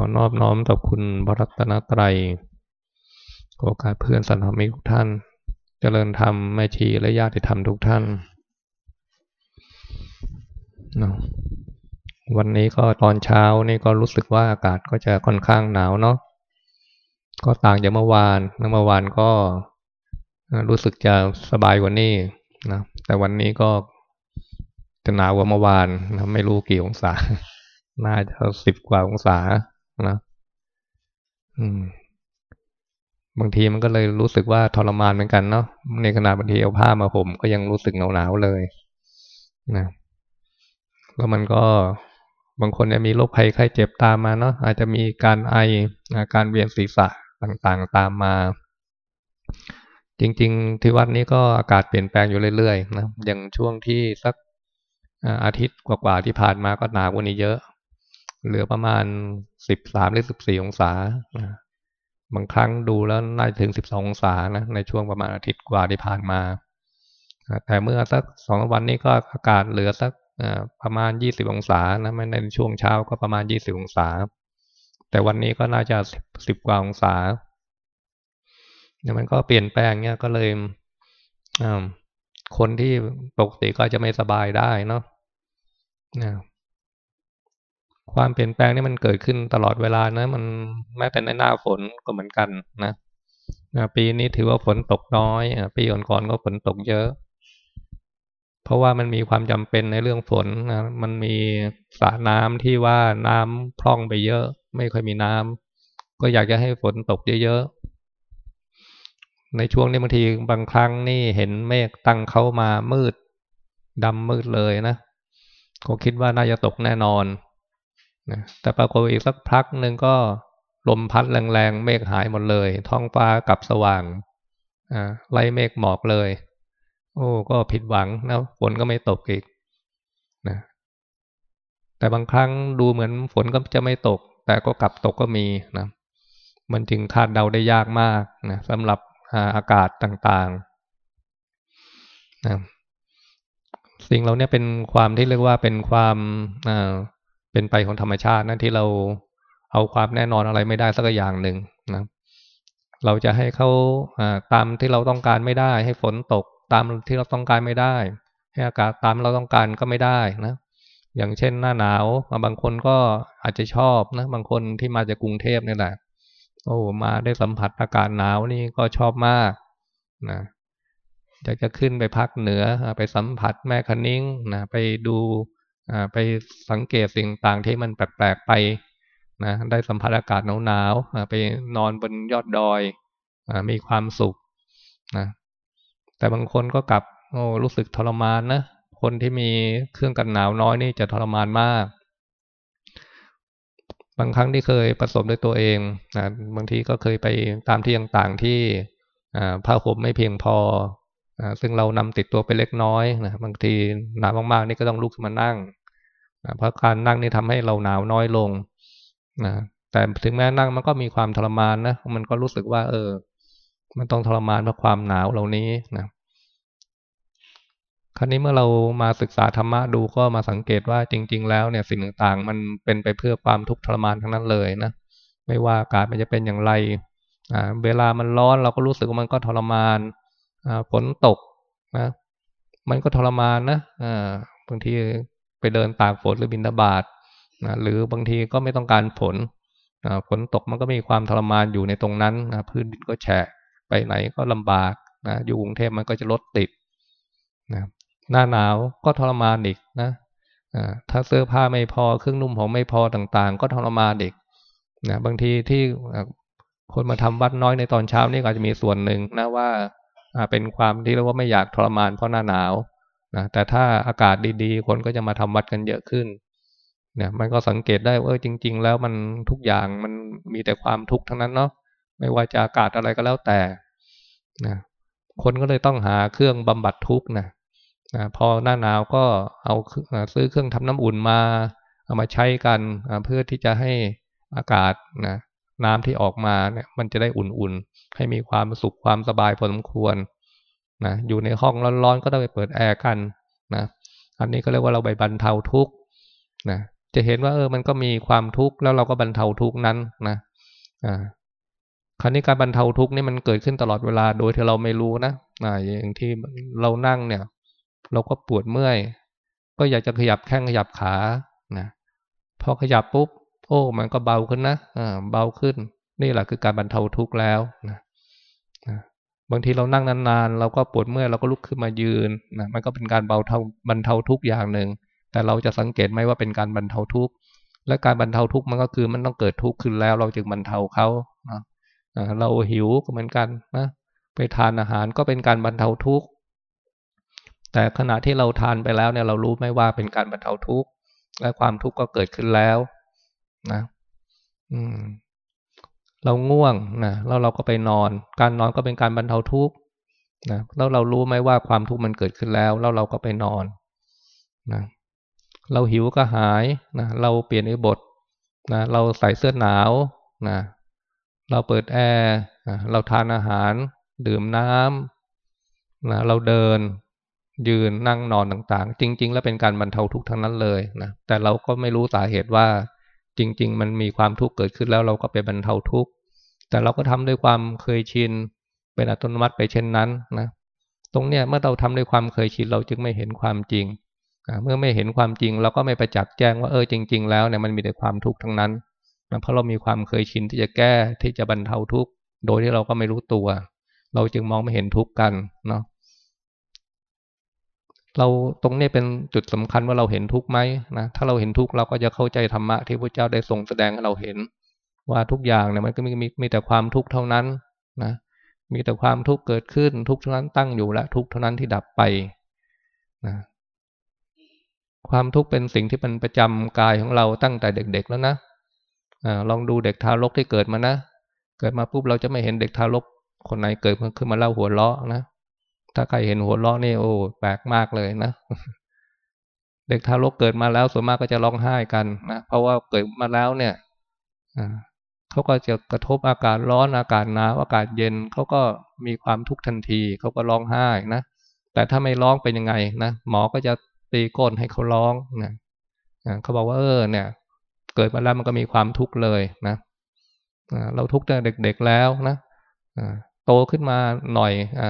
อนอบน้อมต่อคุณพระรัตนตรัยโอกาสเพื่อนสันธมิกทุกท่าน เจริญธรรมแม่ชีและญาติธรรมทุกท่านนะวันนี้ก็ตอนเช้านี่ก็รู้สึกว่าอากาศก็จะค่อนข้างหนาวเนาะ ก็ต่างจากเมื่อวานเมื่อวานก็รู้สึกจะสบายกว่านี้นะ แต่วันนี้ก็จะหนาวกว่าเมื่อวานนะไม่รู้กี่องศา น่าจะสิบกว่าองศา นะอืม บางทีมันก็เลยรู้สึกว่าทรมานเหมือนกันเนาะในขณะบางทีเอาผ้ามาผมก็ยังรู้สึกหนาวหนาวเลยนะแล้วมันก็บางคนเนี่ยมีโรคภัยไข้เจ็บตามมาเนาะอาจจะมีการไออาการเวียนศีรษะต่างๆตามมา จริง ๆ ที่วัดนี้ก็อากาศเปลี่ยนแปลงอยู่เรื่อยๆนะอย่างช่วงที่สักอาทิตย์กว่าๆที่ผ่านมาก็หนาวกว่านี้เยอะ เหลือประมาณสิบสามหรือสิบสี่องศาบางครั้งดูแล้วน่าจะถึงสิบสององศานะในช่วงประมาณอาทิตย์กว่าที่ผ่านมาแต่เมื่อสักสองวันนี้ก็อากาศเหลือสักประมาณยี่สิบองศานะไม่ในช่วงเช้าก็ประมาณยี่สิบองศา แต่วันนี้ก็น่าจะสิบกว่าองศาเนี่ยมันก็เปลี่ยนแปลงเนี่ยก็เลยคนที่ปกติก็จะไม่สบายได้เนาะ ความเปลี่ยนแปลงนี่มันเกิดขึ้นตลอดเวลานะ มันแม้แต่ในหน้าฝนก็เหมือนกันนะปีนี้ถือว่าฝนตกน้อยปีก่อนๆก็ฝนตกเยอะ เพราะว่ามันมีความจำเป็นในเรื่องฝนนะมันมีสระน้ำที่ว่าน้ำพร่องไปเยอะ ไม่ค่อยมีน้ำก็อยากจะให้ฝนตกเยอะๆในช่วงนี้บางทีบางครั้งนี่เห็นเมฆตั้งเข้ามามืดดำมืดเลยนะก็คิดว่าน่าจะตกแน่นอน นะแต่ปรากฏอีกสักพักหนึ่งก็ลมพัดแรงๆ เมฆหายหมดเลย ท้องฟ้ากลับสว่างไล่เมฆหมอกเลย โอ้ก็ผิดหวังนะฝนก็ไม่ตกอีกนะแต่บางครั้งดูเหมือนฝนก็จะไม่ตก แต่ก็กลับตกก็มีนะมันจึงคาดเดาได้ยากมากนะสำหรับอากาศต่างๆนะสิ่งเราเนี่ยเป็นความที่เรียกว่าเป็นความ เป็นไปของธรรมชาตินั่นที่เราเอาความแน่นอนอะไรไม่ได้สักอย่างหนึ่งนะเราจะให้เขาตามที่เราต้องการไม่ได้ ให้ฝนตกตามที่เราต้องการไม่ได้ ให้อากาศตามเราต้องการก็ไม่ได้นะ อย่างเช่นหน้าหนาวบางคนก็อาจจะชอบนะ บางคนที่มาจากกรุงเทพนี่แหละโอ้มาได้สัมผัสอากาศหนาวนี่ก็ชอบมากนะอยากจะขึ้นไปพักเหนือไปสัมผัสแม่คันนิ้งนะไปดู ไปสังเกตสิ่งต่างที่มันแปลกๆไปนะได้สัมผัสอากาศหนาวๆไปนอนบนยอดดอยอมีความสุขนะแต่บางคนก็กลับโอ้รู้สึกทรมานนะคนที่มีเครื่องกันหนาวน้อยนี่จะทรมานมาก บางครั้งที่เคยประสบด้วยตัวเองนะบางทีก็เคยไปตามที่ต่างๆที่ผ้าห่มไม่เพียงพอซึ่งเรานำติดตัวไปเล็กน้อยนะบางทีหนาวมากๆนี่ก็ต้องลุกขึ้นมานั่ง เพราะการนั่งนี่ทำให้เราหนาวน้อยลงนะแต่ถึงแม้นั่งมันก็มีความทรมานนะมันก็รู้สึกว่า เออ มันต้องทรมานเพราะความหนาวเหล่านี้นะครั้นี้เมื่อเรามาศึกษาธรรมะดูก็มาสังเกตว่าจริง ๆ แล้วเนี่ยสิ่งต่างๆ มันเป็นไปเพื่อความทุกข์ทรมานทั้งนั้นเลยนะไม่ว่าอากาศมันจะเป็นอย่างไรอ่าเวลามันร้อนเราก็รู้สึกว่ามันก็ทรมานอ่าฝนตกนะมันก็ทรมานนะอ่าบางที ไปเดินตากฝนหรือบินทบาทนะหรือบางทีก็ไม่ต้องการฝนฝนตกมันก็มีความทรมานอยู่ในตรงนั้นนะพื้นดินก็แฉะไปไหนก็ลำบากนะอยู่กรุงเทพมันก็จะรถติดนะหน้าหนาวก็ทรมานอีกนะถ้าเสื้อผ้าไม่พอเครื่องนุ่มผมไม่พอต่างๆ ก็ทรมานอีกนะบางทีที่คนมาทำวัดน้อยในตอนเช้านี่อาจจะมีส่วนหนึ่งนะว่าเป็นความที่เรียกว่าไม่อยากทรมานเพราะหน้าหนาว นะแต่ถ้าอากาศดีๆ คนก็จะมาทำวัดกันเยอะขึ้นเนี่ยมันก็สังเกตได้ว่าจริง ๆ แล้วมันทุกอย่างมันมีแต่ความทุกข์ทั้งนั้นเนาะไม่ว่าจะอากาศอะไรก็แล้วแต่นะคนก็เลยต้องหาเครื่องบำบัดทุกข์นะพอหน้าหนาวก็เอาซื้อเครื่องทำน้ำอุ่นมา เอามาใช้กันเพื่อที่จะให้อากาศนะน้ำที่ออกมาเนี่ยมันจะได้อุ่นๆ ให้มีความสุขความสบายพอสมควร นะอยู่ในห้องร้อนๆ ก็ต้องไปเปิดแอร์กันนะอันนี้ก็เรียกว่าเราไปบรรเทาทุกข์นะจะเห็นว่าเออมันก็มีความทุกข์แล้วเราก็บรรเทาทุกข์นั้นนะอ่าคราวนี้การบรรเทาทุกข์นี่มันเกิดขึ้นตลอดเวลาโดยที่เราไม่รู้นะอ่าอย่างที่เรานั่งเนี่ย เราก็ปวดเมื่อย ก็อยากจะขยับแข้งขยับขานะพอขยับปุ๊บ โอ้ มันก็เบาขึ้นนะอ่าเบาขึ้น นี่แหละคือการบรรเทาทุกข์แล้วนะ บางทีเรานั่งนานๆ เราก็ปวดเมื่อยเราก็ลุกขึ้นมายืนนะมันก็เป็นการเบาเทาบรรเทาทุกอย่างหนึ่ง แต่เราจะสังเกตไหมว่าเป็นการบรรเทาทุกข์และการบรรเทาทุกข์มันก็คือมันต้องเกิดทุกข์ขึ้นแล้ว เราจึงบรรเทาเขานะเราหิวก็เหมือนกันนะไปทานอาหารก็เป็นการบรรเทาทุกข์แต่ขณะที่เราทานไปแล้วเนี่ยเรารู้ไหมว่าเป็นการบรรเทาทุกข์และความทุกข์ก็เกิดขึ้นแล้ว นะ อืม เราง่วงนะแล้วเราก็ไปนอน การนอนก็เป็นการบรรเทาทุกข์นะแล้วเรารู้ไหมว่าความทุกข์มันเกิดขึ้นแล้ว แล้วเราก็ไปนอนนะเราหิวก็หายนะเราเปลี่ยนอิบทนะเราใส่เสื้อหนาวนะเราเปิดแอร์นะเราทานอาหาร ดื่มน้ำนะเราเดิน ยืนนั่งนอนต่างๆ จริง ๆ แล้วเป็นการบรรเทาทุกข์ทั้งนั้นเลยนะแต่เราก็ไม่รู้สาเหตุว่า จริง ๆ มันมีความทุกข์เกิดขึ้นแล้วเราก็ไปบรรเทาทุกข์แต่เราก็ทำด้วยความเคยชินเป็นอัตโนมัติไปเช่นนั้นนะตรงเนี้ยเมื่อเราทำด้วยความเคยชินเราจึงไม่เห็นความจริงเมื่อไม่เห็นความจริง เราก็ไม่ประจักษ์แจ้งว่าเออจริง ๆ แล้วเนี่ยมันมีแต่ความทุกข์ทั้งนั้นนะเพราะเรามีความเคยชินที่จะแก้ที่จะบรรเทาทุกข์โดยที่เราก็ไม่รู้ตัว เราจึงมองไม่เห็นทุกข์กันเนาะ เราตรงนี้เป็นจุดสำคัญว่าเราเห็นทุกข์ไหมนะถ้าเราเห็นทุกข์เราก็จะเข้าใจธรรมะที่พระเจ้าได้ทรงแสดงให้เราเห็น ว่าทุกอย่างเนี่ยมันก็มีมีมีแต่ความทุกข์เท่านั้นนะมีแต่ความทุกข์เกิดขึ้นทุกข์เท่านั้นตั้งอยู่และทุกข์เท่านั้นที่ดับไปนะความทุกข์เป็นสิ่งที่เป็นประจำกายของเราตั้งแต่เด็ก ๆ แล้วนะอลองดูเด็กทารกที่เกิดมานะ เกิดมาปุ๊บเราจะไม่เห็นเด็กทารกคนไหนเกิดขึ้นมาเล่าหัวเราะนะ ถ้าใครเห็นหัวเราะนี่โอ้แปลกมากเลยนะ เด็กทารกเกิดมาแล้วส่วนมากก็จะร้องไห้กันนะเพราะว่าเกิดมาแล้วเนี่ยเขาก็จะกระทบอากาศร้อนอากาศหนาวอากาศเย็นเขาก็มีความทุกข์ทันทีเขาก็ร้องไห้นะแต่ถ้าไม่ร้องเป็นยังไงนะหมอก็จะตีก้นให้เขาร้องนะเขาบอกว่าเออเนี่ย เกิดมาแล้วมันก็มีความทุกข์เลยนะเราทุกข์ตั้งเด็กๆแล้วนะโตขึ้นมาหน่อยอ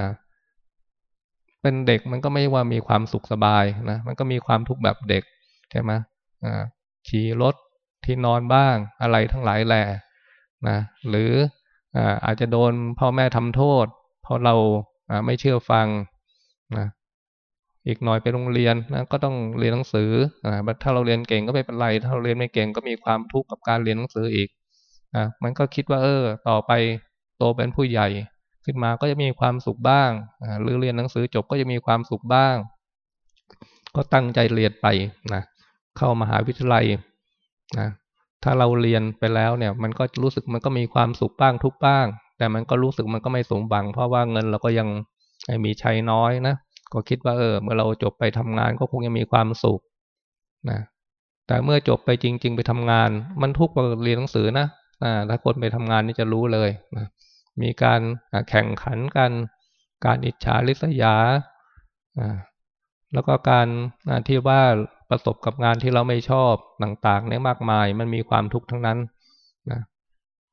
เป็นเด็กมันก็ไม่ว่ามีความสุขสบายนะมันก็มีความทุกข์แบบเด็กใช่ไหมขี่รถที่นอนบ้างอะไรทั้งหลายแหละนะหรืออาจจะโดนพ่อแม่ทำโทษ เพราะเราไม่เชื่อฟังนะอีกหน่อยไปโรงเรียนนะก็ต้องเรียนหนังสืออ่าถ้าเราเรียนเก่งก็ไม่เป็นไร ถ้าเราเรียนไม่เก่งก็มีความทุกข์กับการเรียนหนังสืออีกอ่ามันก็คิดว่าเออ ต่อไปโตเป็นผู้ใหญ่ ขึ้นมาก็จะมีความสุขบ้าง หรือเรียนหนังสือจบก็จะมีความสุขบ้าง ก็ตั้งใจเรียนไปนะเข้ามาหาวิทยาลัยนะถ้าเราเรียนไปแล้วเนี่ย มันก็รู้สึกมันก็มีความสุขบ้างทุกบ้าง แต่มันก็รู้สึกมันก็ไม่สมบัง เพราะว่าเงินเราก็ยังมีใช้น้อยนะก็คิดว่าเออเมื่อเราจบไปทำงานก็คงจะมีความสุขนะแต่เมื่อจบไปจริง ๆ ไปทำงาน มันทุกข์กว่าเรียนหนังสือนะอ่าถ้าคนไปทำงานนี่จะรู้เลยนะ มีการแข่งขันกัน การอิจฉาริษยา แล้วก็การที่ว่าประสบกับงานที่เราไม่ชอบต่างๆเนี่ยมากมายมันมีความทุกข์ทั้งนั้นนะ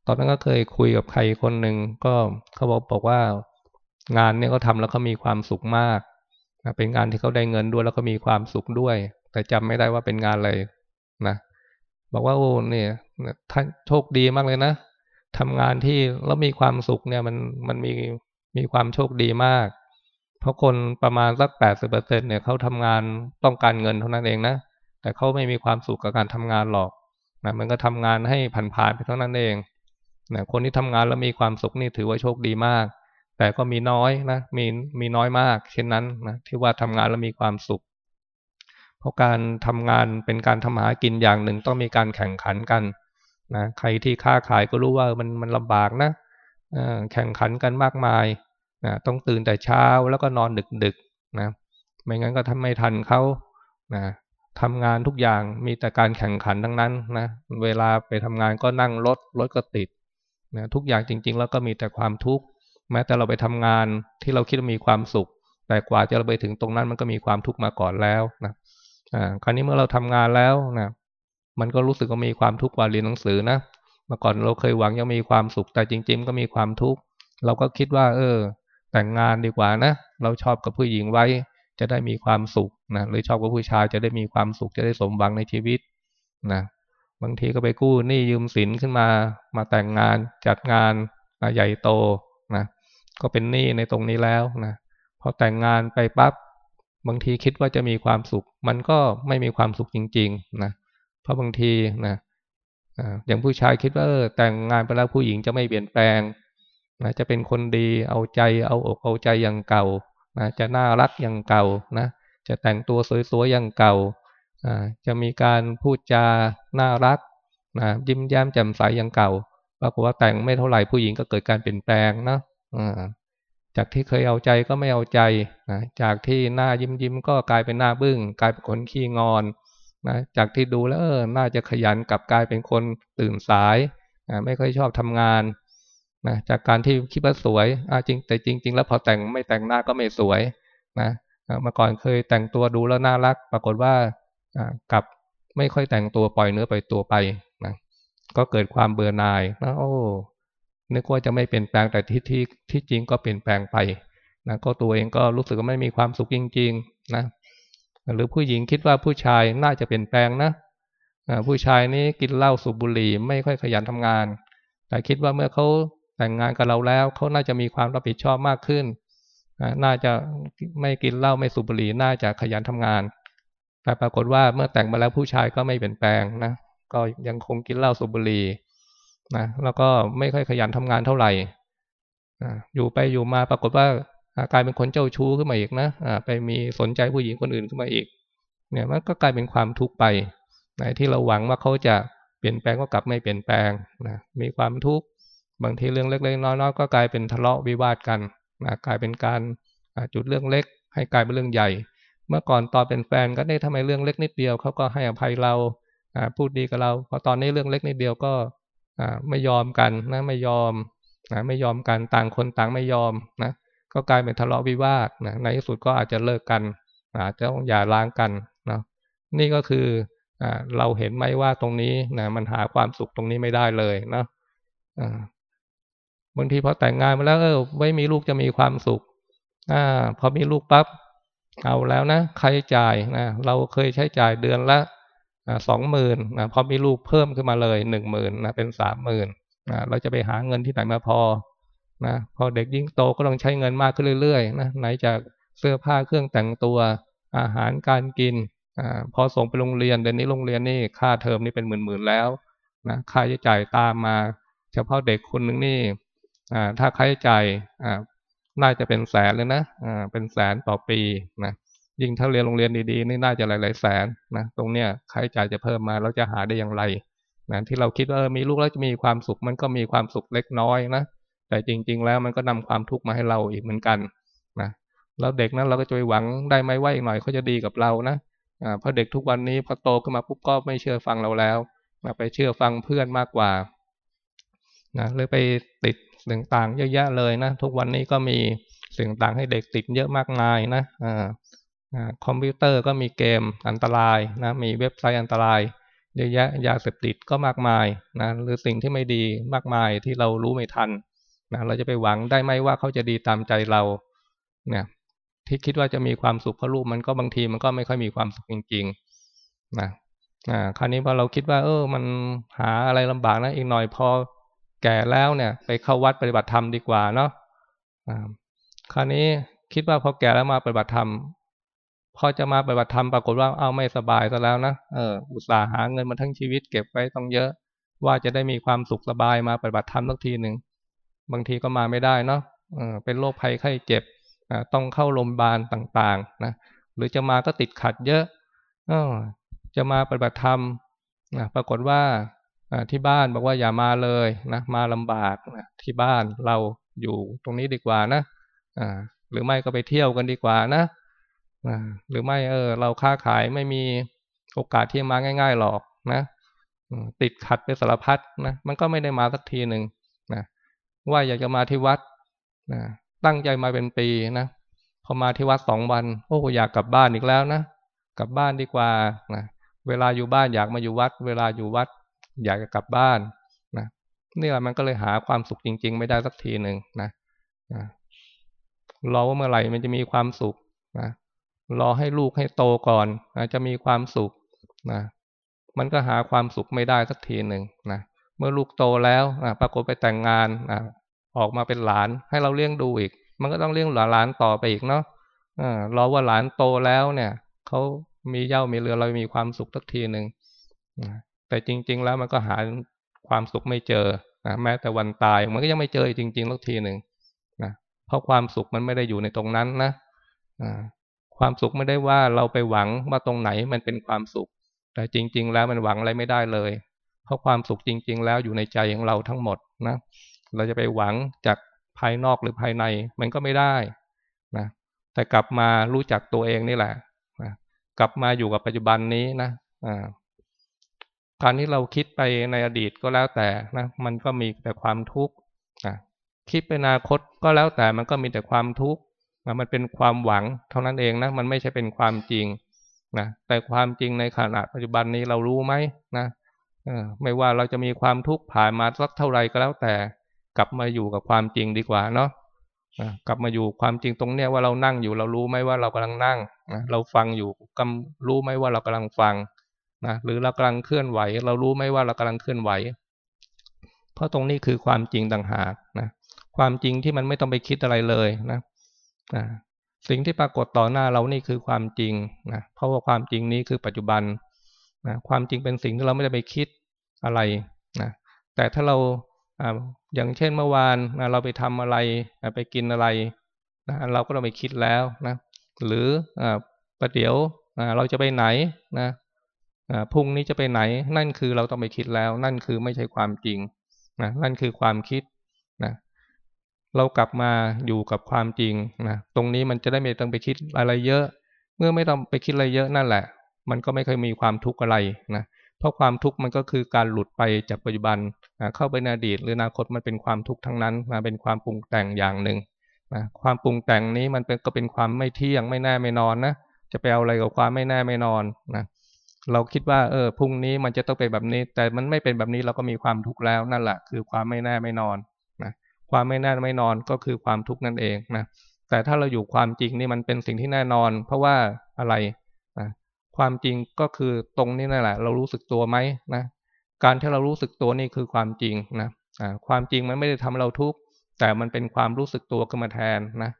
ตอนนั้นก็เคยคุยกับใครคนหนึ่งก็เขาบอกบอกว่า งานเนี่ยเขาทาแล้วเขามีความสุขมากเป็นงานที่เขาได้เงินด้วยแล้วก็มีความสุขด้วย แต่จำไม่ได้ว่าเป็นงานอะไรนะบอกว่าโอ้เนี่ยท่านโชคดีมากเลยนะ ทำงานที่แล้วมีความสุขเนี่ยมันมันมีมีความโชคดีมาก เพราะคนประมาณสักแปดสิบเปอร์เซ็นเนี่ยเขาทำงานต้องการเงินเท่านั้นเองนะแต่เขาไม่มีความสุขกับการทำงานหรอกนะมันก็ทำงานให้ผ่านๆไปเท่านั้นเองนะคนที่ทำงานแล้วมีความสุขนี่ถือว่าโชคดีมาก แต่ก็มีน้อยนะมีมีน้อยมาก เช่นนั้นนะที่ว่าทำงานแล้วมีความสุข เพราะการทำงานเป็นการทำหากินอย่างหนึ่งต้องมีการแข่งขันกัน นะใครที่ค้าขายก็รู้ว่ามันมันลำบากนะแข่งขันกันมากมายนะต้องตื่นแต่เช้าแล้วก็นอนดึกๆนะไม่งั้นก็ทำไม่ทันเขานะทำงานทุกอย่างมีแต่การแข่งขันทั้งนั้นนะเวลาไปทำงานก็นั่งรถรถก็ติดนะทุกอย่างจริง ๆ แล้วก็มีแต่ความทุกข์แม้แต่เราไปทำงานที่เราคิดว่ามีความสุข แต่กว่าจะเราไปถึงตรงนั้นมันก็มีความทุกข์มาก่อนแล้วนะอ่าคราวนี้เมื่อเราทำงานแล้วนะ มันก็รู้สึกว่ามีความทุกข์กว่าเรียนหนังสือนะเมื่อก่อนเราเคยหวังยังมีความสุขแต่จริง ๆ ก็มีความทุกข์เราก็คิดว่า เออ แต่งงานดีกว่านะ เราชอบกับผู้หญิงไว้จะได้มีความสุขนะหรือชอบกับผู้ชายจะได้มีความสุขจะได้สมหวังในชีวิตนะบางทีก็ไปกู้หนี้ยืมสินขึ้นมา มาแต่งงานจัดงานใหญ่โตนะก็เป็นหนี้ในตรงนี้แล้วนะพอแต่งงานไปปั๊บบางทีคิดว่าจะมีความสุข มันก็ไม่มีความสุขจริง ๆ นะเพราะบางทีนะอย่างผู้ชายคิดว่าแต่งงานไปแล้วผู้หญิงจะไม่เปลี่ยนแปลงนะจะเป็นคนดีเอาใจเอาอกเอาใจอย่างเก่านะจะน่ารักอย่างเก่านะจะแต่งตัวสวยๆอย่างเก่าจะมีการพูดจาน่ารักนะยิ้มแย้มแจ่มใสอย่างเก่าปรากฏว่าแต่งไม่เท่าไหร่ผู้หญิงก็เกิดการเปลี่ยนแปลงนะจากที่เคยเอาใจก็ไม่เอาใจนะจากที่หน้ายิ้มยิ้มก็กลายเป็นหน้าบึง้งกลายเป็นคนขี้งอน นะจากที่ดูแล้วเออน่าจะขยันกลับกลายเป็นคนตื่นสายนะไม่ค่อยชอบทำงานนะจากการที่คิดว่าสวยอ่าจริงแต่จริง ๆ แล้วพอแต่งไม่แต่งหน้าก็ไม่สวยนะเมื่อก่อนเคยแต่งตัวดูแล้วน่ารัก ปรากฏว่ากลับไม่ค่อยแต่งตัวปล่อยเนื้อปล่อยตัวไปนะก็เกิดความเบื่อหน่ายนะโอ้นึกว่าจะไม่เปลี่ยนแปลงแต่ที่ที่ที่จริงก็เปลี่ยนแปลงไปนะก็ตัวเองก็รู้สึกว่าไม่มีความสุขจริง ๆ นะ หรือผู้หญิงคิดว่าผู้ชายน่าจะเปลี่ยนแปลงนะผู้ชายนี้กินเหล้าสูบบุหรี่ไม่ค่อยขยันทำงาน แต่คิดว่าเมื่อเขาแต่งงานกับเราแล้วเขาน่าจะมีความรับผิดชอบมากขึ้น น่าจะไม่กินเหล้าไม่สูบบุหรี่น่าจะขยันทำงาน แต่ปรากฏว่าเมื่อแต่งมาแล้วผู้ชายก็ไม่เปลี่ยนแปลงนะ ก็ยังคงกินเหล้าสูบบุหรี่นะแล้วก็ไม่ค่อยขยันทำงานเท่าไหร่อยู่ไปอยู่มาปรากฏว่า กลายเป็นคนเจ้าชู้ขึ้นมาอีกนะไปมีสนใจผู้หญิงคนอื่นขึ้นมาอีก เนี่ยมันก็กลายเป็นความทุกข์ไปนที่เราหวังว่าเขาจะเปลี่ยนแปลงก็กลับไม่เปลี่ยนแปลงนะมีความทุกข์บางทีเรื่องเล็กๆน้อยๆก็กลายเป็นทะเลาะวิวาทกันนะกลายเป็นการจุดเรื่องเล็ก ให้กลายเป็นเรื่องใหญ่ เมื่อก่อนตอนเป็นแฟนก็ได้ทำไมเรื่องเล็กนิดเดียวเขาก็ให้อภัยเราพูดดีกับเราพอตอนนี้เรื่องเล็กนิดเดียวก็ไม่ยอมกันนะไม่ยอมนะไม่ยอมกันต่างคนต่างไม่ยอมนะ ก็กลายเป็นทะเลาะวิวาทนะในที่สุดก็อาจจะเลิกกันอาจจะต้องอย่าล้างกันนะนี่ก็คือเราเห็นไหมว่าตรงนี้นะมันหาความสุขตรงนี้ไม่ได้เลยนะบางทีพอแต่งงานมาแล้วเออไม่มีลูกจะมีความสุขอ่าพอมีลูกปั๊บเอาแล้วนะใครจ่ายนะเราเคยใช้จ่ายเดือนละสองหมื่นนะพอมีลูกเพิ่มขึ้นมาเลยหนึ่งหมื่นนะเป็นสามหมื่นนะเราจะไปหาเงินที่ไหนมาพอ นะพอเด็กยิ่งโตก็ต้องใช้เงินมากขึ้นเรื่อยๆนะไหนจากเสื้อผ้าเครื่องแต่งตัวอาหารการกินอพอส่งไปโรงเรียนเดี๋ยวนี้โรงเรียนนี่ค่าเทอมนี่เป็นหมื่นๆแล้วนะค่าใช้จ่ายตามมา เฉพาะเด็กคนหนึ่งนี่ถ้าค่าใช้จ่ายน่าจะเป็นแสนเลยนะเป็นแสนต่อปีนะยิ่งถ้าเรียนโรงเรียนดีๆนี่น่าจะหลายๆแสนนะตรงเนี้ยค่าใช้จ่ายจะเพิ่มมาเราจะหาได้อย่างไรนะที่เราคิดว่ามีลูกแล้วจะมีความสุขมันก็มีความสุขเล็กน้อยนะ แต่จริง ๆ แล้วมันก็นำความทุกข์มาให้เราอีกเหมือนกันนะแล้วเด็กนั้นเราก็จะหวังได้ไหมว่าอีกหน่อยเขาจะดีกับเรานะอ่าเพราะเด็กทุกวันนี้พอโตขึ้นมาปุ๊บก็ไม่เชื่อฟังเราแล้วนะไปเชื่อฟังเพื่อนมากกว่านะหรือไปติดสิ่งต่างเยอะแยะเลยนะทุกวันนี้ก็มีสิ่งต่างให้เด็กติดเยอะมากมายนะอ่าคอมพิวเตอร์ก็มีเกมอันตรายนะมีเว็บไซต์อันตรายเยอะแยะยาเสพติดก็มากมายนะหรือสิ่งที่ไม่ดีมากมายที่เรารู้ไม่ทัน นะเราจะไปหวังได้ไหมว่าเขาจะดีตามใจเราเนี่ยที่คิดว่าจะมีความสุขเพราะรูปมันก็บางทีมันก็ไม่ค่อยมีความสุขจริงๆนะอ่าคราวนี้พอเราคิดว่า เออ มันหาอะไรลำบากนะอีกหน่อยพอแก่แล้วเนี่ย ไปเข้าวัดปฏิบัติธรรมดีกว่าเนาะอ่าคราวนี้คิดว่าพอแก่แล้วมาปฏิบัติธรรมพอจะมาปฏิบัติธรรมปรากฏว่าเอาไม่สบายซะแล้วนะเอออุตส่าห์หาเงินมาทั้งชีวิตเก็บไว้ต้องเยอะ ว่าจะได้มีความสุขสบายมาปฏิบัติธรรมสักทีหนึ่ง บางทีก็มาไม่ได้เนาะเป็นโรคภัยไข้เจ็บต้องเข้าโรงพยาบาลต่างๆนะหรือจะมาก็ติดขัดเยอะจะมาปฏิบัติธรรมปรากฏว่าที่บ้านบอกว่าอย่ามาเลยนะมาลำบากที่บ้านเราอยู่ตรงนี้ดีกว่านะหรือไม่ก็ไปเที่ยวกันดีกว่านะหรือไม่เออเราค้าขายไม่มีโอกาสที่มาง่าย ๆหรอกนะติดขัดไปสารพัดนะมันก็ไม่ได้มาสักทีหนึ่ง ว่าอยากจะมาที่วัดนะตั้งใจมาเป็นปีนะพอมาที่วัดสองวัน โอ้อยากกลับบ้านอีกแล้วนะกลับบ้านดีกว่านะเวลาอยู่บ้านอยากมาอยู่วัด เวลาอยู่วัด อยากจะกลับบ้านนะนี่แหละมันก็เลยหาความสุขจริง ๆ ไม่ได้สักทีหนึ่งนะนะรอว่าเมื่อไหร่มันจะมีความสุขนะรอให้ลูกให้โตก่อนนะจะมีความสุขนะมันก็หาความสุขไม่ได้สักทีหนึ่งนะ เมื่อลูกโตแล้วปรากฏไปแต่งงานออกมาเป็นหลานให้เราเลี้ยงดูอีก มันก็ต้องเลี้ยงหลานต่อไปอีกเนาะรอว่าหลานโตแล้วเนี่ยเขามีเย่ามีเรือเรามีความสุขสักทีหนึ่งแต่จริง ๆ แล้วมันก็หาความสุขไม่เจอนะแม้แต่วันตายมันก็ยังไม่เจอจริงๆสักทีหนึ่งนะเพราะความสุขมันไม่ได้อยู่ในตรงนั้นนะความสุขไม่ได้ว่าเราไปหวังว่าตรงไหนมันเป็นความสุข แต่จริง ๆ แล้วมันหวังอะไรไม่ได้เลย เพราะความสุขจริง ๆ แล้วอยู่ในใจของเราทั้งหมดนะเราจะไปหวังจากภายนอกหรือภายในมันก็ไม่ได้นะแต่กลับมารู้จักตัวเองนี่แหละนะกลับมาอยู่กับปัจจุบันนี้นะการที่เราคิดไปในอดีตก็แล้วแต่นะมันก็มีแต่ความทุกข์นะคิดไปอนาคตก็แล้วแต่มันก็มีแต่ความทุกข์นะมันเป็นความหวังเท่านั้นเองนะมันไม่ใช่เป็นความจริงนะแต่ความจริงในขณะปัจจุบันนี้เรารู้ไหมนะ ไม่ว่าเราจะมีความทุกข์ผ่านมาสักเท่าไรก็แล้วแต่ กลับมาอยู่กับความจริงดีกว่าเนาะกลับมาอยู่ความจริงตรงเนี้ยว่าเรานั่งอยู่เรารู้ไหมว่าเรากำลังนั่งนะเราฟังอยู่กำรู้ไหมว่าเรากำลังฟังนะหรือเรากำลังเคลื่อนไหว เรารู้ไหมว่าเรากำลังเคลื่อนไหว เพราะตรงนี้คือความจริงต่างหากนะความจริงที่มันไม่ต้องไปคิดอะไรเลยนะนะสิ่งที่ปรากฏต่อหน้าเรานี่คือความจริงนะเพราะว่าความจริงนี้คือปัจจุบัน นะความจริงเป็นสิ่งที่เราไม่ได้ไปคิดอะไรนะแต่ถ้าเราอย่างเช่นเมื่อวานเราไปทำอะไรไปกินอะไรนะเราก็ต้องไปคิดแล้วนะหรือประเดี๋ยวเราจะไปไหนนะพรุ่งนี้จะไปไหน นั่นคือเราต้องไปคิดแล้ว นั่นคือไม่ใช่ความจริงนะนั่นคือความคิดนะเรากลับมาอยู่กับความจริงนะตรงนี้มันจะได้ไม่ต้องไปคิดอะไรเยอะ เมื่อไม่ต้องไปคิดอะไรเยอะนั่นแหละ มันก็ไม่เคยมีความทุกข์อะไรนะเพราะความทุกข์มันก็คือการหลุดไปจากปัจจุบันนะเข้าไปในอดีต หรืออนาคตมันเป็นความทุกข์ทั้งนั้นนะเป็นความปรุงแต่งอย่างหนึ่งนะความปรุงแต่งนี้มันเป็นก็เป็นความไม่เที่ยงไม่แน่ไม่นอนนะจะไปเอาอะไรกับความไม่แน่ไม่นอนนะเราคิดว่าเออพรุ่งนี้มันจะต้องเป็นแบบนี้ แต่มันไม่เป็นแบบนี้เราก็มีความทุกข์แล้วนั่นแหละคือความไม่แน่ไม่นอนนะความไม่แน่ไม่นอนก็คือความทุกข์นั่นเองนะแต่ถ้าเราอยู่ความจริงนี่มันเป็นสิ่งที่แน่นอน เพราะว่าอะไร ความจริงก็คือตรงนี้นั่นแหละ เรารู้สึกตัวไหมนะการที่เรารู้สึกตัวนี่คือความจริงนะความจริงมันไม่ได้ทำเราทุกข์แต่มันเป็นความรู้สึกตัวขึ้นมาแทนนะ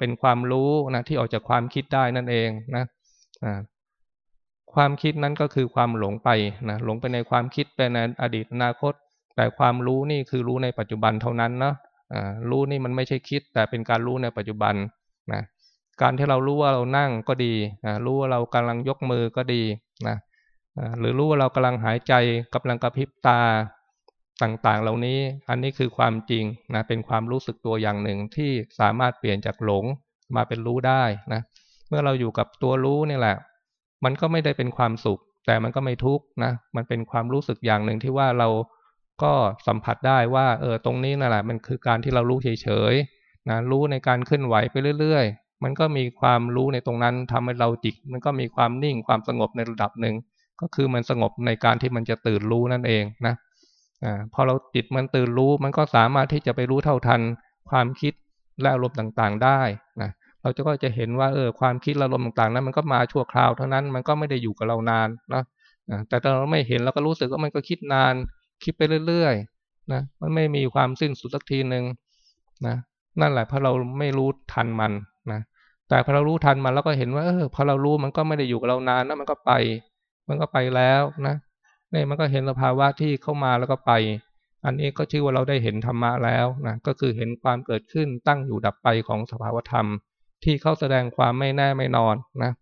เป็นความรู้นะที่ออกจากความคิดได้นั่นเองนะความคิดนั้นก็คือความหลงไปนะหลงไปในความคิดไปในอดีตอนาคต แต่ความรู้นี่คือรู้ในปัจจุบันเท่านั้นนะรู้นี่มันไม่ใช่คิด แต่เป็นการรู้ในปัจจุบันนะ การที่เรารู้ว่าเรานั่งก็ดีนะรู้ว่าเรากำลังยกมือก็ดีนะหรือรู้ว่าเรากำลังหายใจกำลังกระพริบตาต่างๆ เหล่านี้อันนี้คือความจริงนะเป็นความรู้สึกตัวอย่างหนึ่งที่สามารถเปลี่ยนจากหลงมาเป็นรู้ได้นะเมื่อเราอยู่กับตัวรู้นี่แหละ มันก็ไม่ได้เป็นความสุข แต่มันก็ไม่ทุกข์นะมันเป็นความรู้สึกอย่างหนึ่งที่ว่าเราก็สัมผัสได้ว่าเออตรงนี้นั่นแหละมันคือการที่เรารู้เฉยๆนะรู้ในการเคลื่อนไหวไปเรื่อยๆ มันก็มีความรู้ในตรงนั้นทำให้เราจิต มันก็มีความนิ่งความสงบในระดับหนึ่งก็คือมันสงบในการที่มันจะตื่นรู้นั่นเองนะอ่าพอเราจิตมันตื่นรู้ มันก็สามารถที่จะไปรู้เท่าทัน ความคิดและอารมณ์ต่างๆได้นะเราจะก็จะเห็นว่าเออความคิดอารมณ์ต่างๆนั้นมันก็มาชั่วคราวเท่านั้นมันก็ไม่ได้อยู่กับเรานานนะแต่ถ้าเราไม่เห็นเราก็รู้สึกว่ามันก็คิดนาน คิดไปเรื่อยๆนะมันไม่มีความสิ้นสุดสักทีหนึ่งนะนั่นแหละเพราะเราไม่รู้ทันมัน แต่พอเรารู้ทันมันแล้วก็เห็นว่าเออพอเรารู้มันก็ไม่ได้อยู่กับเรานานนะมันก็ไป มันก็ไปแล้วนะนี่มันก็เห็นสภาวะที่เข้ามาแล้วก็ไป อันนี้ก็ชื่อว่าเราได้เห็นธรรมะแล้วนะก็คือเห็นความเกิดขึ้นตั้งอยู่ดับไปของสภาวธรรม ที่เขาแสดงความไม่แน่ไม่นอนนะ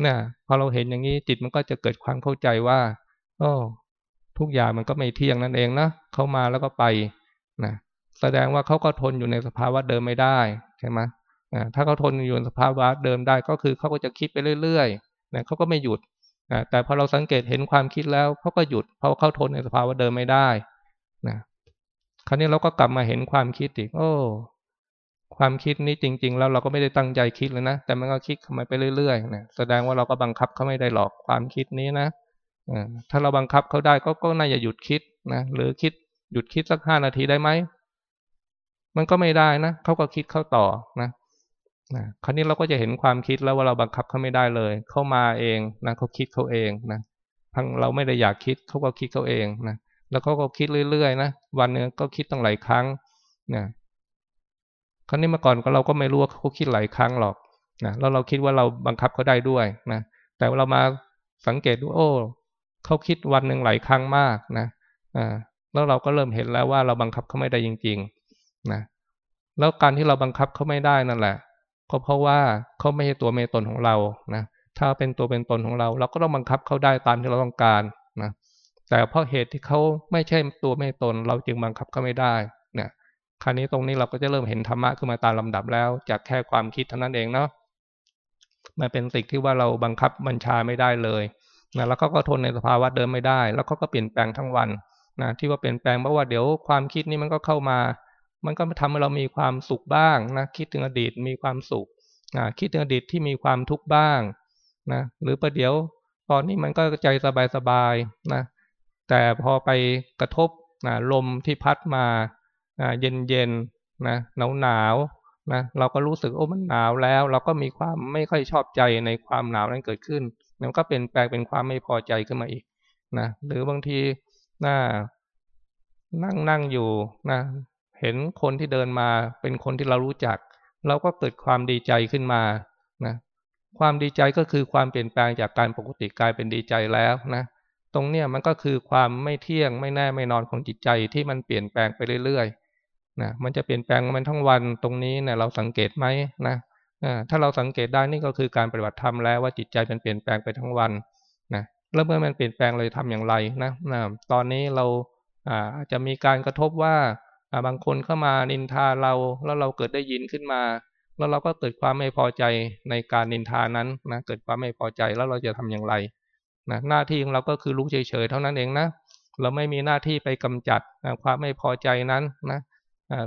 เนี่ยพอเราเห็นอย่างนี้จิตมันก็จะเกิดความเข้าใจว่าโอ้ทุกอย่างมันก็ไม่เที่ยงนั่นเองนะเข้ามาแล้วก็ไปนะแสดงว่าเขาก็ทนอยู่ในสภาวะเดิมไม่ได้ใช่ไหม ถ้าเขาทนอยู่ในสภาวะเดิมได้ก็คือเขาก็จะคิดไปเรื่อยๆนะเขาก็ไม่หยุดนะแต่พอเราสังเกตเห็นความคิดแล้วเขาก็หยุดเพราะเขาทนในสภาวะเดิมไม่ได้นะคราวนี้เราก็กลับมาเห็นความคิดอีก โอ้ ความคิดนี้จริง ๆ แล้วเราก็ไม่ได้ตั้งใจคิดเลยนะ แต่มันก็คิดเข้ามาไปเรื่อยๆนะแสดงว่าเราก็บังคับเขาไม่ได้หรอกความคิดนี้นะถ้าเราบังคับเขาได้ก็ก็น่าจะหยุดคิดนะหรือคิดหยุดคิดสักห้านาทีได้ไหมมันก็ไม่ได้นะเขาก็คิดเข้าต่อนะ นะคราวนี้เราก็จะเห็นความคิดแล้วว่าเราบังคับเขาไม่ได้เลย เข้ามาเองนะเขาคิดเขาเองนะทั้งเราไม่ได้อยากคิดเขาก็คิดเขาเองนะแล้วเขาก็คิดเรื่อยๆนะวันนึงก็คิดตั้งหลายครั้งนะครั้นี้เมื่อก่อนเราก็ไม่รู้ว่าเขาคิดหลายครั้งหรอกนะแล้วเราคิดว่าเราบังคับเขาได้ด้วยนะแต่เรามาสังเกตดูโอ้เขาคิดวันหนึ่งหลายครั้งมากนะอ่าแล้วเราก็เริ่มเห็นแล้วว่าเราบังคับเขาไม่ได้จริง ๆนะแล้วการที่เราบังคับเขาไม่ได้นั่นแหละ ก็เพราะว่าเขาไม่ใช่ตัวเมตนของเรานะถ้าเป็นตัวเป็นตนของเรา เราก็ต้องบังคับเขาได้ตามที่เราต้องการนะแต่เพราะเหตุที่เขาไม่ใช่ตัวเมตน เราจึงบังคับเขาไม่ได้เนี่ยคราวนี้ตรงนี้เราก็จะเริ่มเห็นธรรมะขึ้นมาตามลำดับแล้ว จากแค่ความคิดเท่านั้นเองเนาะมันเป็นสิ่งที่ว่าเราบังคับบัญชาไม่ได้เลยนะแล้วเขาก็ทนในสภาวะเดิมไม่ได้ แล้วเขาก็เปลี่ยนแปลงทั้งวันนะที่ว่าเปลี่ยนแปลงเพราะว่าเดี๋ยวความคิดนี้มันก็เข้ามา มันก็ทำให้เรามีความสุขบ้างนะคิดถึงอดีตมีความสุขนะคิดถึงอดีตที่มีความทุกข์บ้างนะหรือประเดี๋ยวตอนนี้มันก็ใจสบายๆนะแต่พอไปกระทบนะลมที่พัดมาเย็นเย็นนะหนาวหนาวนะเราก็รู้สึกโอ้มันหนาวแล้ว เราก็มีความไม่ค่อยชอบใจในความหนาวนั้นเกิดขึ้นมันก็เป็นแปลงเป็นความไม่พอใจขึ้นมาอีกนะหรือบางทีน่านั่งนั่งอยู่นะ เห็นคนที่เดินมาเป็นคนที่เรารู้จัก เราก็เกิดความดีใจขึ้นมานะความดีใจก็คือความเปลี่ยนแปลงจากการปกติกลายเป็นดีใจแล้วนะตรงเนี้ยมันก็คือความไม่เที่ยงไม่แน่ไม่นอนของจิตใจที่มันเปลี่ยนแปลงไปเรื่อยๆนะมันจะเปลี่ยนแปลงมันทั้งวันตรงนี้เนี่ยเราสังเกตไหมนะถ้าเราสังเกตได้นี่ก็คือการปฏิบัติธรรมแล้วว่าจิตใจเป็นเปลี่ยนแปลงไปทั้งวันนะแล้วเมื่อมันเปลี่ยนแปลงเราจะทำอย่างไรนะนะตอนนี้เราอาจจะมีการกระทบว่า บางคนเข้ามานินทาเราแล้วเราเกิดได้ยินขึ้นมา แล้วเราก็เกิดความไม่พอใจในการนินทานั้นนะเกิดความไม่พอใจแล้วเราจะทำอย่างไรนะหน้าที่ของเราก็คือรู้เฉยๆเท่านั้นเองนะเราไม่มีหน้าที่ไปกำจัดความไม่พอใจนั้นนะ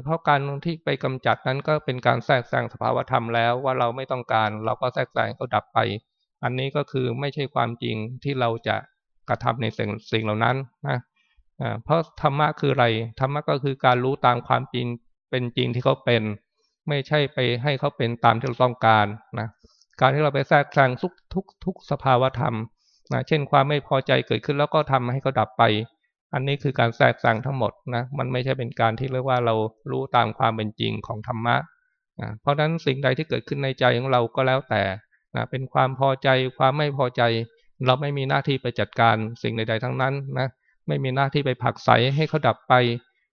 เพราะการที่ไปกำจัดนั้นก็เป็นการแทรกแซงสภาวธรรมแล้วว่าเราไม่ต้องการ เราก็แทรกแซงเขาดับไป อันนี้ก็คือไม่ใช่ความจริงที่เราจะกระทำในสิ่งสิ่งเหล่านั้นนะ เพราะธรรมะคืออะไรธรรมะก็คือการรู้ตามความจริงเป็นจริงที่เขาเป็น ไม่ใช่ไปให้เขาเป็นตามที่เราต้องการนะการที่เราไปแทรกแซงทุกทุกทุกสภาวธรรมนะเช่นความไม่พอใจเกิดขึ้นแล้วก็ทำให้เขาดับไป อันนี้คือการแทรกแซงทั้งหมดนะมันไม่ใช่เป็นการที่เรียกว่าเรารู้ตามความเป็นจริงของธรรมะนะเพราะฉะนั้นสิ่งใดที่เกิดขึ้นในใจของเราก็แล้วแต่นะเป็นความพอใจความไม่พอใจ เราไม่มีหน้าที่ไปจัดการสิ่งใด ๆ ทั้งนั้นนะ ไม่มีหน้าที่ไปผักใสให้เขาดับไป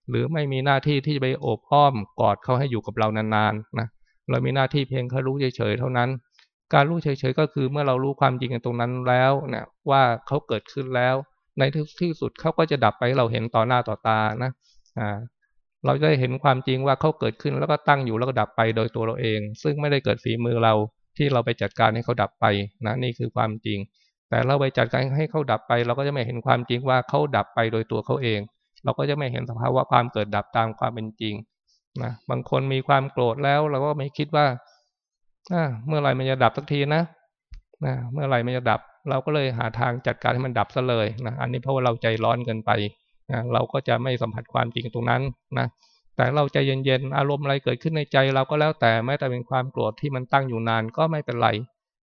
หรือไม่มีหน้าที่ที่จะไปโอบอ้อมกอดเขาให้อยู่กับเรานานๆนะเรามีหน้าที่เพียงแค่รู้เฉยๆเท่านั้น การรู้เฉยๆก็คือเมื่อเรารู้ความจริงตรงนั้นแล้วนะว่าเขาเกิดขึ้นแล้ว ในที่สุดเขาก็จะดับไปเราเห็นต่อหน้าต่อตานะอ่าเราจะได้เห็นความจริงว่าเขาเกิดขึ้นแล้วก็ตั้งอยู่แล้วก็ดับไปโดยตัวเราเอง ซึ่งไม่ได้เกิดฝีมือเราที่เราไปจัดการให้เขาดับไปนะนี่คือความจริง แต่เราไปจัดการให้เขาดับไป เราก็จะไม่เห็นความจริงว่าเขาดับไปโดยตัวเขาเอง เราก็จะไม่เห็นสภาวะความเกิดดับตามความเป็นจริงนะบางคนมีความโกรธแล้วเราก็ไม่คิดว่าเมื่อไหร่มันจะดับสักทีนะนะเมื่อไหร่มันจะดับ เราก็เลยหาทางจัดการให้มันดับซะเลยนะอันนี้เพราะว่าเราใจร้อนเกินไปนะเราก็จะไม่สัมผัสความจริงตรงนั้นนะแต่เราใจเย็นๆอารมณ์อะไรเกิดขึ้นในใจเราก็แล้วแต่แม้แต่เป็นความโกรธที่มันตั้งอยู่นานก็ไม่เป็นไร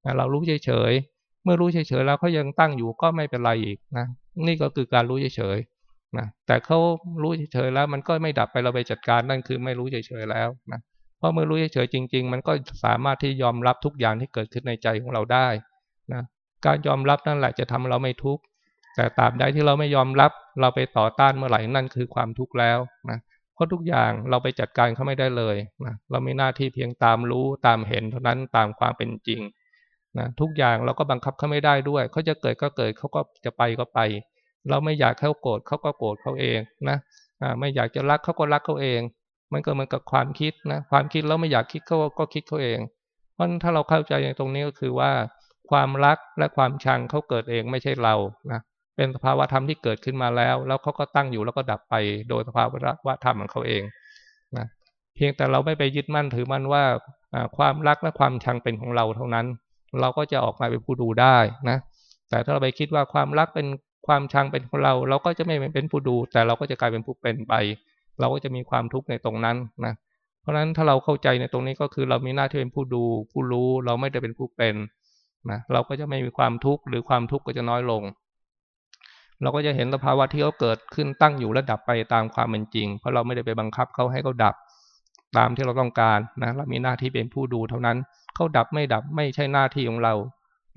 นะเรารู้เฉยๆ เมื่อรู้เฉยๆแล้วเขายังตั้งอยู่ก็ไม่เป็นไรอีกนะ นี่ก็คือการรู้เฉยๆนะแต่เขารู้เฉยๆแล้วมันก็ไม่ดับไปเราไปจัดการนั่นคือไม่รู้เฉยๆแล้วนะเพราะเมื่อรู้เฉยๆจริง ๆ มันก็สามารถที่ยอมรับทุกอย่างที่เกิดขึ้นในใจของเราได้นะการยอมรับนั่นแหละจะทำเราไม่ทุกข์แต่ตาบใดที่เราไม่ยอมรับเราไปต่อต้านเมื่อไหร่นั่นคือความทุกข์แล้วนะเพราะทุกอย่างเราไปจัดการเขาไม่ได้เลยนะเรามีหน้าที่เพียงตามรู้ตามเห็นเท่านั้นตามความเป็นจริง นะทุกอย่างเราก็บังคับเขาไม่ได้ด้วย เขาจะเกิดก็เกิดเขาก็จะไปก็ไป เราไม่อยากเขาโกรธเขาก็โกรธเขาเองนะไม่อยากจะรักเขาก็รักเขาเอง มันก็เหมือนกับความคิดนะความคิดเราไม่อยากคิดเขาก็คิดเขาเอง เพราะถ้าเราเข้าใจอย่างตรงนี้ก็คือว่า ความรักและความชังเขาเกิดเองไม่ใช่เรานะเป็นสภาวะธรรมที่เกิดขึ้นมาแล้ว แล้วเขาก็ตั้งอยู่แล้วก็ดับไปโดยสภาวะธรรมของเขาเองนะเพียงแต่เราไม่ไปยึดมั่นถือมั่นว่าความรักและความชังเป็นของเราเท่านั้น เราก็จะออกมาเป็นผู้ดูได้นะ แต่ถ้าเราไปคิดว่าความรักเป็นความชังเป็นของเรา เราก็จะไม่เป็นผู้ดู แต่เราก็จะกลายเป็นผู้เป็นไป เราก็จะมีความทุกข์ในตรงนั้นนะ เพราะฉะนั้นถ้าเราเข้าใจในตรงนี้ก็คือเรามีหน้าที่เป็นผู้ดู ผู้รู้เราไม่ได้เป็นผู้เป็นนะเราก็จะไม่มีความทุกข์หรือความทุกข์ก็จะน้อยลง เราก็จะเห็นสภาวะที่เขาเกิดขึ้นตั้งอยู่และดับไปตามความเป็นจริง เพราะเราไม่ได้ไปบังคับเขาให้เขาดับ ตามที่เราต้องการนะเรามีหน้าที่เป็นผู้ดูเท่านั้น เขาดับไม่ดับไม่ใช่หน้าที่ของเรา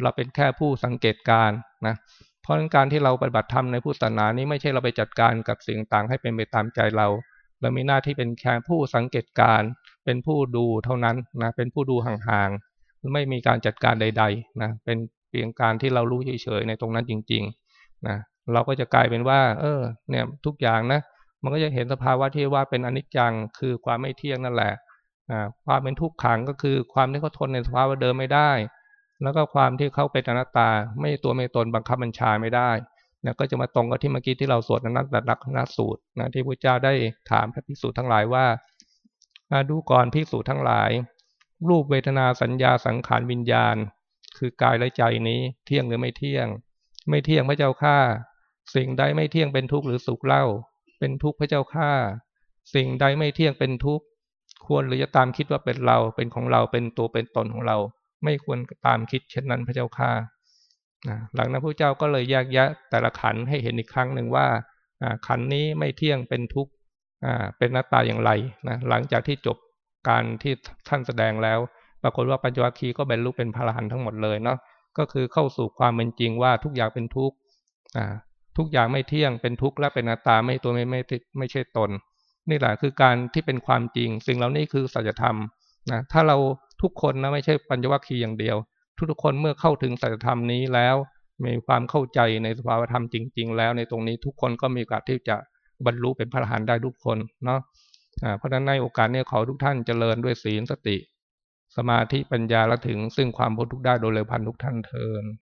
เราเป็นแค่ผู้สังเกตการนะเพราะการที่เราปฏิบัติธรรมในพุทธศาสนานี้ไม่ใช่เราไปจัดการกับสิ่งต่างให้เป็นไปตามใจเรา เรามีหน้าที่เป็นแค่ผู้สังเกตการ เป็นผู้ดูเท่านั้นนะเป็นผู้ดูห่างๆไม่มีการจัดการใดๆนะเป็นเพียงการที่เรารู้เฉยๆในตรงนั้นจริงๆนะเราก็จะกลายเป็นว่า เออ เนี่ยทุกอย่างนะ มันก็จะเห็นสภาวะที่ว่าเป็นอนิจจังคือความไม่เที่ยงนั่นแหละ ความเป็นทุกขังก็คือความที่เขาทนในสภาวะเดิมไม่ได้ แล้วก็ความที่เขาเป็นอนัตตา ไม่ตัวไม่ตนบังคับบัญชาไม่ได้นะก็จะมาตรงกับที่เมื่อกี้ที่เราสวดนั้นแต่ลักนัสูตรนะที่พระเจ้าได้ถามพระภิกษุทั้งหลายว่าดูก่อนภิกษุทั้งหลาย รูปเวทนาสัญญาสังขารวิญญาณ คือกายและใจนี้เที่ยงหรือไม่เที่ยง ไม่เที่ยงพระเจ้าข้าสิ่งใดไม่เที่ยงเป็นทุกข์หรือสุขเล่า เป็นทุกข์พระเจ้าข้าสิ่งใดไม่เที่ยงเป็นทุกข์ ควรหรือจะตามคิดว่าเป็นเราเป็นของเราเป็นตัวเป็นตนของเรา ไม่ควรตามคิดเช่นนั้นพระเจ้าค่ะหลังนั้นพระเจ้าก็เลยแยกแยะแต่ละขันให้เห็นอีกครั้งหนึ่งว่าขันนี้ไม่เที่ยงเป็นทุกข์เป็นหน้าตาอย่างไรนะหลังจากที่จบการที่ท่านแสดงแล้ว ปรากฏว่าปัญจวัคคีย์ก็บรรลุเป็นพระอรหันต์ทั้งหมดเลยเนาะก็คือเข้าสู่ความเป็นจริงว่าทุกอย่างเป็นทุกข์ทุกอย่างไม่เที่ยงเป็นทุกข์และเป็นหน้าตาไม่ตัวไม่ไม่ไม่ใช่ตน นี่แหละคือการที่เป็นความจริง สิ่งเหล่านี้คือสัจธรรมนะถ้าเราทุกคนนะไม่ใช่ปัญญวัคคีย์อย่างเดียว ทุกๆคนเมื่อเข้าถึงสัจธรรมนี้แล้ว มีความเข้าใจในสภาวธรรมจริง ๆ แล้วในตรงนี้ทุกคนก็มีโอกาสที่จะบรรลุเป็นพระอรหันต์ได้ทุกคนเนาะเพราะฉะนั้นในโอกาสนี้ขอทุกท่านเจริญด้วยศีลสติ สมาธิปัญญาและถึงซึ่งความพ้นทุกข์ได้โดยเร็วพันทุกท่านเทิน